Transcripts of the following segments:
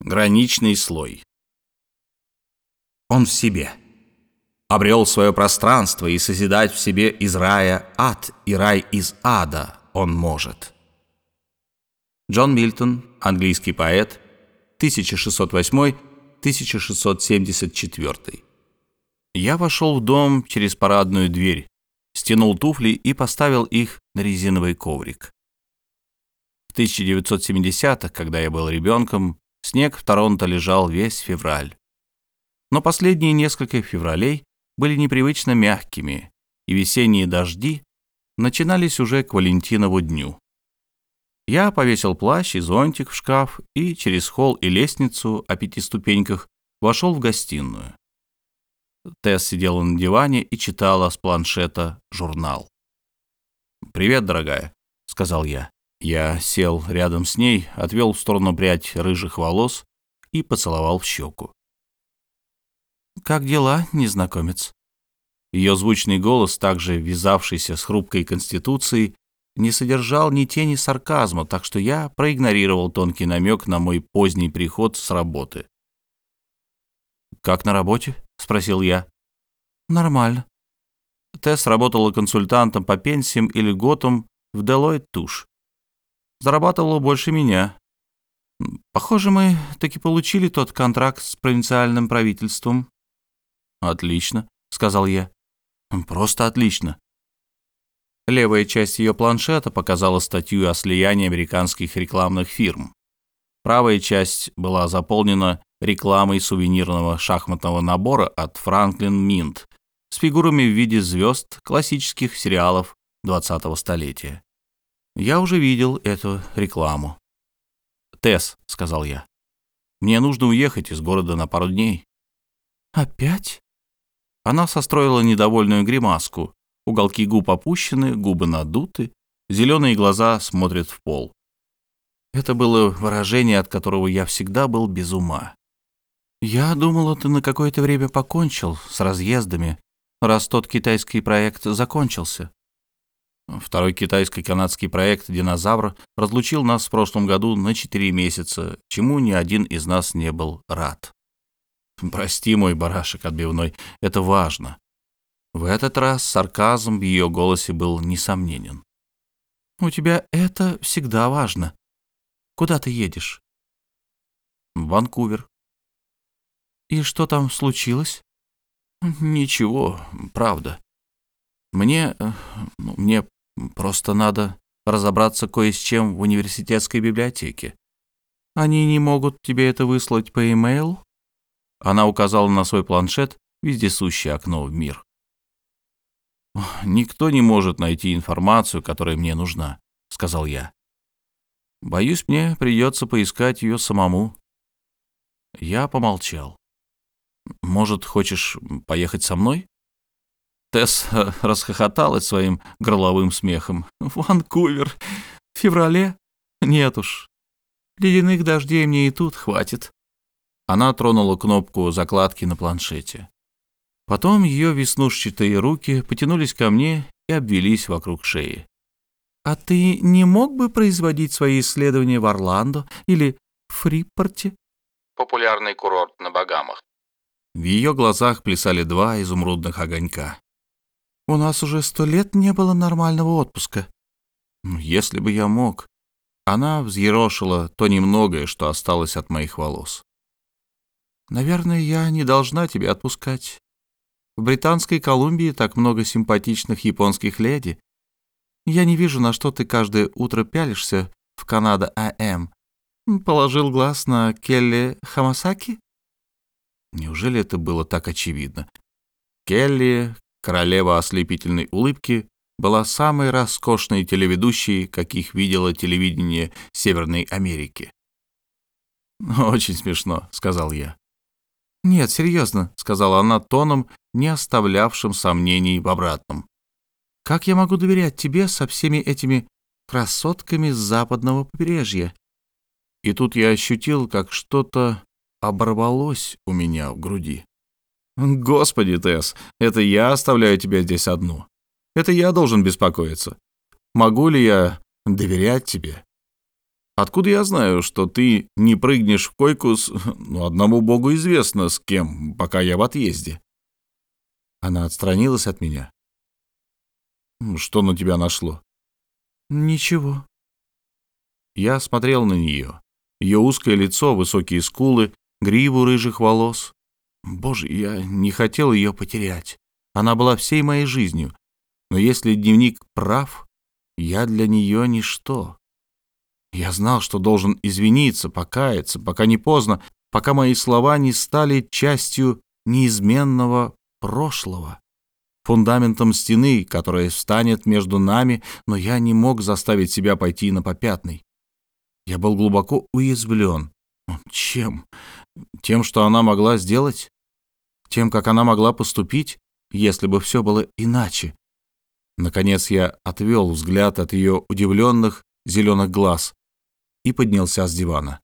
Граничный слой. Он в себе. Обрел свое пространство и созидать в себе из рая ад и рай из ада он может. Джон Мильтон, английский поэт, 1608-1674. Я вошел в дом через парадную дверь, стянул туфли и поставил их на резиновый коврик. В 1970-х, когда я был ребенком, Снег в Торонто лежал весь февраль. Но последние несколько февралей были непривычно мягкими, и весенние дожди начинались уже к Валентинову дню. Я повесил плащ и зонтик в шкаф и через холл и лестницу о пяти ступеньках вошел в гостиную. Тесс сидела на диване и читала с планшета журнал. «Привет, дорогая», — сказал я. Я сел рядом с ней, отвел в сторону прядь рыжих волос и поцеловал в щеку. «Как дела, незнакомец?» Ее звучный голос, также вязавшийся с хрупкой конституцией, не содержал ни тени сарказма, так что я проигнорировал тонкий намек на мой поздний приход с работы. «Как на работе?» — спросил я. «Нормально». Тесс работала консультантом по пенсиям и льготам в Deloitte Touche зарабатывала больше меня. Похоже, мы таки получили тот контракт с провинциальным правительством. Отлично, сказал я. Просто отлично. Левая часть ее планшета показала статью о слиянии американских рекламных фирм. Правая часть была заполнена рекламой сувенирного шахматного набора от Franklin Mint с фигурами в виде звезд классических сериалов 20-го столетия. Я уже видел эту рекламу. «Тесс», — сказал я, — «мне нужно уехать из города на пару дней». «Опять?» Она состроила недовольную гримаску. Уголки губ опущены, губы надуты, зеленые глаза смотрят в пол. Это было выражение, от которого я всегда был без ума. «Я думала, ты на какое-то время покончил с разъездами, раз тот китайский проект закончился». Второй китайско-канадский проект «Динозавр» разлучил нас в прошлом году на 4 месяца, чему ни один из нас не был рад. «Прости, мой барашек отбивной, это важно». В этот раз сарказм в ее голосе был несомненен. «У тебя это всегда важно. Куда ты едешь?» «В Ванкувер». «И что там случилось?» «Ничего, правда. Мне... Э, ну, мне Просто надо разобраться кое с чем в университетской библиотеке. Они не могут тебе это выслать по e-mail? Она указала на свой планшет, вездесущее окно в мир. «Никто не может найти информацию, которая мне нужна», — сказал я. «Боюсь, мне придется поискать ее самому». Я помолчал. «Может, хочешь поехать со мной?» Тесс э, расхохоталась своим горловым смехом. «Ванкувер? В феврале? Нет уж. Ледяных дождей мне и тут хватит». Она тронула кнопку закладки на планшете. Потом ее веснушчатые руки потянулись ко мне и обвелись вокруг шеи. «А ты не мог бы производить свои исследования в Орландо или Фрипорте?» Популярный курорт на Багамах. В ее глазах плясали два изумрудных огонька. У нас уже сто лет не было нормального отпуска. Ну, если бы я мог. Она взъерошила то немногое, что осталось от моих волос. Наверное, я не должна тебя отпускать. В Британской Колумбии так много симпатичных японских леди. Я не вижу, на что ты каждое утро пялишься в Канада АМ. Положил глаз на Келли Хамасаки? Неужели это было так очевидно? Келли, Королева ослепительной улыбки была самой роскошной телеведущей, каких видела телевидение Северной Америки. «Очень смешно», — сказал я. «Нет, серьезно», — сказала она тоном, не оставлявшим сомнений в обратном. «Как я могу доверять тебе со всеми этими красотками с западного побережья?» И тут я ощутил, как что-то оборвалось у меня в груди. «Господи, Тесс, это я оставляю тебя здесь одну. Это я должен беспокоиться. Могу ли я доверять тебе?» Откуда я знаю, что ты не прыгнешь в койку с... Ну, одному богу известно с кем, пока я в отъезде?» Она отстранилась от меня. «Что на тебя нашло?» «Ничего». Я смотрел на нее. Ее узкое лицо, высокие скулы, гриву рыжих волос. Боже, я не хотел ее потерять. Она была всей моей жизнью. Но если дневник прав, я для нее ничто. Я знал, что должен извиниться, покаяться, пока не поздно, пока мои слова не стали частью неизменного прошлого, фундаментом стены, которая встанет между нами, но я не мог заставить себя пойти на попятный. Я был глубоко уязвлен. Чем? Тем, что она могла сделать? Тем, как она могла поступить, если бы все было иначе? Наконец я отвел взгляд от ее удивленных зеленых глаз и поднялся с дивана.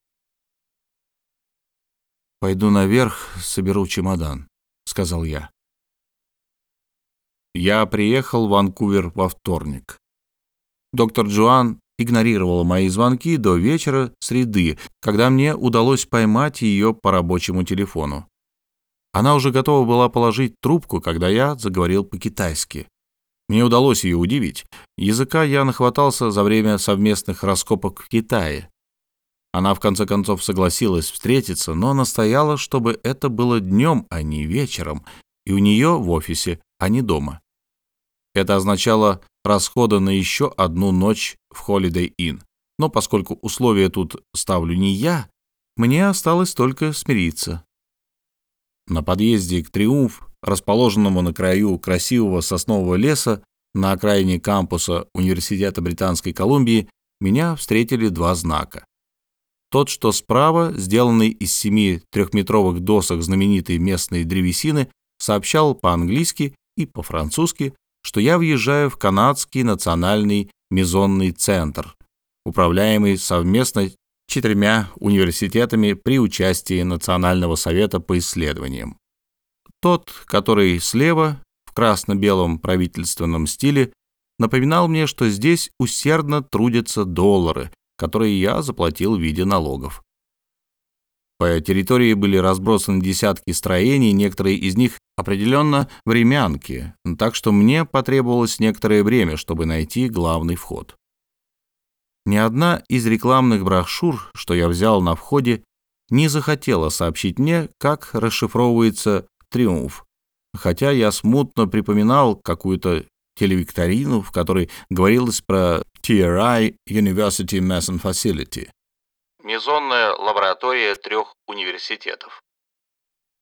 «Пойду наверх, соберу чемодан», — сказал я. Я приехал в Ванкувер во вторник. Доктор Джоан игнорировала мои звонки до вечера среды, когда мне удалось поймать ее по рабочему телефону. Она уже готова была положить трубку, когда я заговорил по-китайски. Мне удалось ее удивить. Языка я нахватался за время совместных раскопок в Китае. Она в конце концов согласилась встретиться, но настояла, чтобы это было днем, а не вечером, и у нее в офисе, а не дома. Это означало расходы на еще одну ночь в Holiday Inn. Но поскольку условия тут ставлю не я, мне осталось только смириться. На подъезде к «Триумф», расположенному на краю красивого соснового леса на окраине кампуса Университета Британской Колумбии, меня встретили два знака. Тот, что справа, сделанный из семи трехметровых досок знаменитой местной древесины, сообщал по-английски и по-французски, что я въезжаю в канадский национальный мезонный центр, управляемый совместно четырьмя университетами при участии Национального совета по исследованиям. Тот, который слева, в красно-белом правительственном стиле, напоминал мне, что здесь усердно трудятся доллары, которые я заплатил в виде налогов. По территории были разбросаны десятки строений, некоторые из них определенно времянки, так что мне потребовалось некоторое время, чтобы найти главный вход. Ни одна из рекламных брошюр, что я взял на входе, не захотела сообщить мне, как расшифровывается «Триумф», хотя я смутно припоминал какую-то телевикторину, в которой говорилось про TRI University Mason Facility. Мезонная лаборатория трех университетов.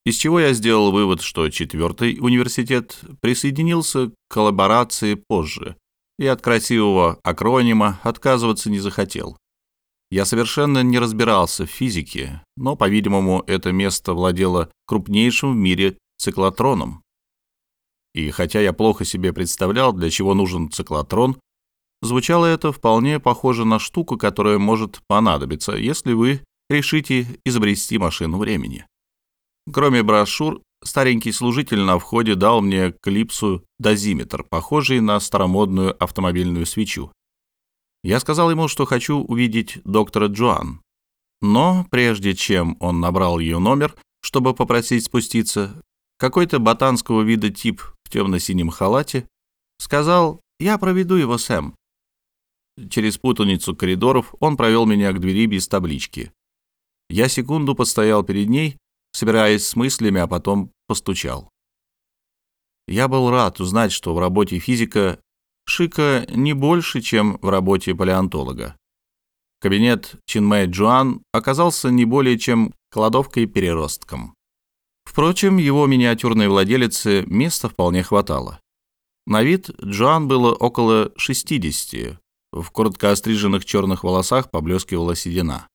Из чего я сделал вывод, что четвертый университет присоединился к коллаборации позже и от красивого акронима отказываться не захотел. Я совершенно не разбирался в физике, но, по-видимому, это место владело крупнейшим в мире циклотроном. И хотя я плохо себе представлял, для чего нужен циклотрон, звучало это вполне похоже на штуку, которая может понадобиться, если вы решите изобрести машину времени. Кроме брошюр, старенький служитель на входе дал мне клипсу дозиметр, похожий на старомодную автомобильную свечу. Я сказал ему, что хочу увидеть доктора Джоан. Но прежде чем он набрал ее номер, чтобы попросить спуститься, какой-то ботанского вида тип в темно-синем халате сказал «Я проведу его, Сэм». Через путаницу коридоров он провел меня к двери без таблички. Я секунду постоял перед ней, собираясь с мыслями, а потом постучал. Я был рад узнать, что в работе физика шика не больше, чем в работе палеонтолога. Кабинет Чинмэй Джуан оказался не более чем кладовкой-переростком. Впрочем, его миниатюрной владелице места вполне хватало. На вид Джоан было около 60, в коротко остриженных черных волосах поблескивала седина.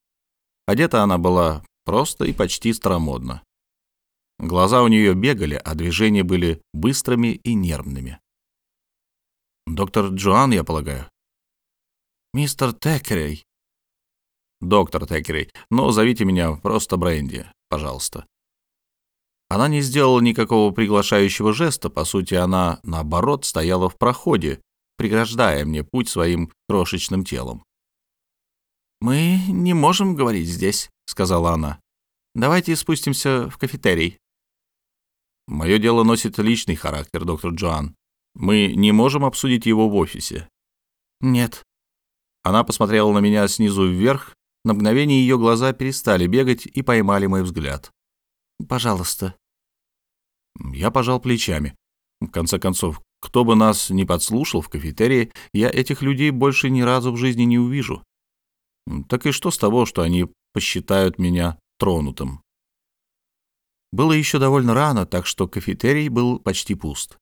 Одета она была просто и почти старомодно. Глаза у нее бегали, а движения были быстрыми и нервными. «Доктор Джоан, я полагаю?» «Мистер Текерей». «Доктор Текерей, но зовите меня просто Бренди, пожалуйста». Она не сделала никакого приглашающего жеста, по сути, она, наоборот, стояла в проходе, преграждая мне путь своим крошечным телом. «Мы не можем говорить здесь», — сказала она. «Давайте спустимся в кафетерий». «Мое дело носит личный характер, доктор Джоан. Мы не можем обсудить его в офисе». «Нет». Она посмотрела на меня снизу вверх. На мгновение ее глаза перестали бегать и поймали мой взгляд. «Пожалуйста». Я пожал плечами. В конце концов, кто бы нас ни подслушал в кафетерии, я этих людей больше ни разу в жизни не увижу. Так и что с того, что они посчитают меня тронутым? Было еще довольно рано, так что кафетерий был почти пуст.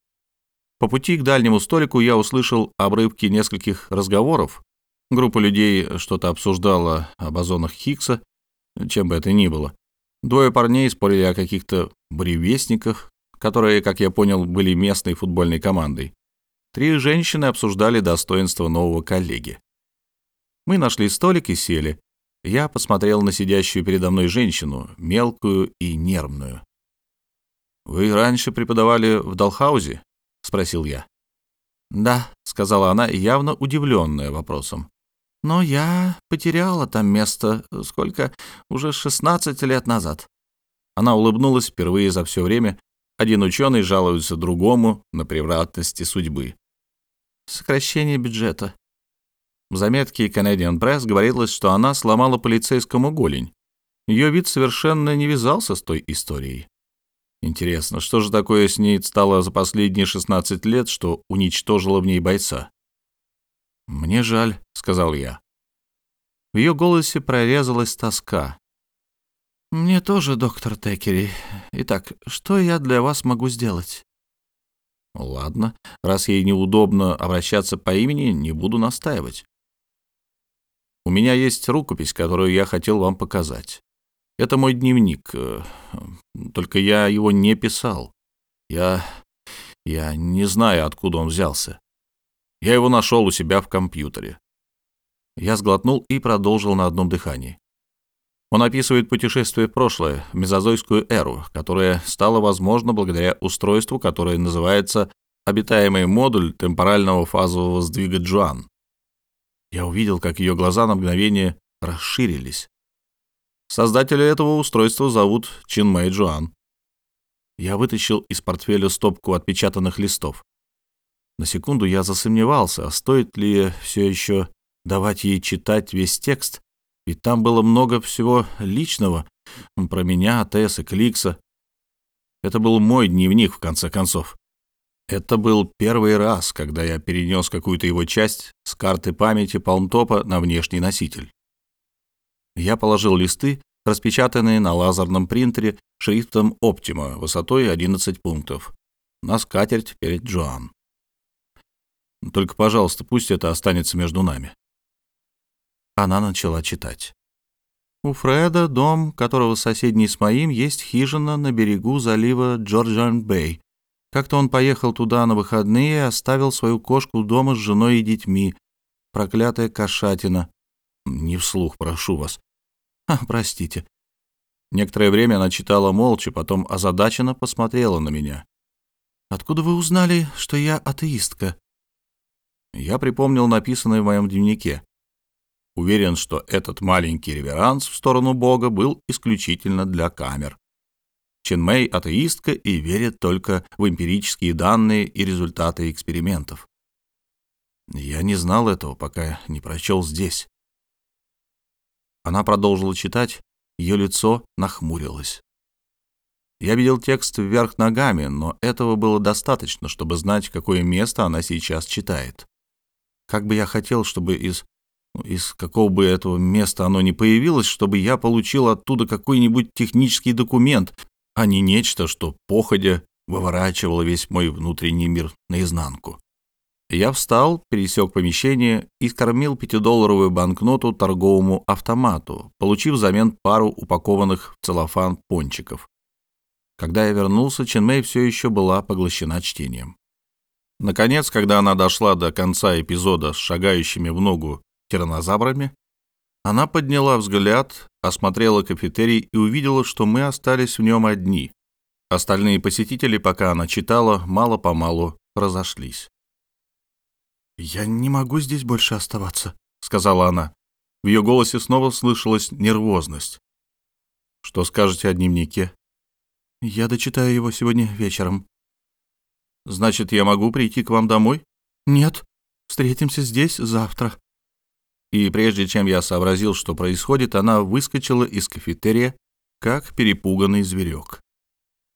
По пути к дальнему столику я услышал обрывки нескольких разговоров. Группа людей что-то обсуждала о бозонах Хиггса, чем бы это ни было. Двое парней спорили о каких-то буревестниках, которые, как я понял, были местной футбольной командой. Три женщины обсуждали достоинство нового коллеги. Мы нашли столик и сели. Я посмотрел на сидящую передо мной женщину, мелкую и нервную. «Вы раньше преподавали в Далхаузе?» — спросил я. «Да», — сказала она, явно удивленная вопросом. «Но я потеряла там место, сколько? Уже 16 лет назад». Она улыбнулась впервые за все время. Один ученый жалуется другому на превратности судьбы. «Сокращение бюджета», в заметке Canadian Press говорилось, что она сломала полицейскому голень. Ее вид совершенно не вязался с той историей. Интересно, что же такое с ней стало за последние 16 лет, что уничтожило в ней бойца? «Мне жаль», — сказал я. В ее голосе прорезалась тоска. «Мне тоже, доктор Текери. Итак, что я для вас могу сделать?» «Ладно, раз ей неудобно обращаться по имени, не буду настаивать. У меня есть рукопись, которую я хотел вам показать. Это мой дневник, э, только я его не писал. Я... я не знаю, откуда он взялся. Я его нашел у себя в компьютере. Я сглотнул и продолжил на одном дыхании. Он описывает путешествие в прошлое, в мезозойскую эру, которое стало возможно благодаря устройству, которое называется обитаемый модуль темпорального фазового сдвига Джоан. Я увидел, как ее глаза на мгновение расширились. Создателя этого устройства зовут Чин Мэй Джуан. Я вытащил из портфеля стопку отпечатанных листов. На секунду я засомневался, а стоит ли все еще давать ей читать весь текст, ведь там было много всего личного про меня, Тесс и Кликса. Это был мой дневник, в конце концов. Это был первый раз, когда я перенес какую-то его часть с карты памяти Палмтопа на внешний носитель. Я положил листы, распечатанные на лазерном принтере шрифтом Optima высотой 11 пунктов, на скатерть перед Джоан. Только, пожалуйста, пусть это останется между нами. Она начала читать. У Фреда, дом которого соседний с моим, есть хижина на берегу залива Джорджан-Бэй, как-то он поехал туда на выходные и оставил свою кошку дома с женой и детьми. Проклятая кошатина. Не вслух, прошу вас. А, простите. Некоторое время она читала молча, потом озадаченно посмотрела на меня. «Откуда вы узнали, что я атеистка?» Я припомнил написанное в моем дневнике. Уверен, что этот маленький реверанс в сторону Бога был исключительно для камер. Чен Мэй атеистка и верит только в эмпирические данные и результаты экспериментов. Я не знал этого, пока не прочел здесь. Она продолжила читать, ее лицо нахмурилось. Я видел текст вверх ногами, но этого было достаточно, чтобы знать, какое место она сейчас читает. Как бы я хотел, чтобы из из какого бы этого места оно ни появилось, чтобы я получил оттуда какой-нибудь технический документ, а не нечто, что походя выворачивало весь мой внутренний мир наизнанку. Я встал, пересек помещение и скормил пятидолларовую банкноту торговому автомату, получив взамен пару упакованных в целлофан пончиков. Когда я вернулся, Ченмей все еще была поглощена чтением. Наконец, когда она дошла до конца эпизода с шагающими в ногу тиранозаврами, она подняла взгляд, осмотрела кафетерий и увидела, что мы остались в нем одни. Остальные посетители, пока она читала, мало-помалу разошлись. «Я не могу здесь больше оставаться», — сказала она. В ее голосе снова слышалась нервозность. «Что скажете о дневнике?» «Я дочитаю его сегодня вечером». «Значит, я могу прийти к вам домой?» «Нет, встретимся здесь завтра». И прежде чем я сообразил, что происходит, она выскочила из кафетерия, как перепуганный зверек.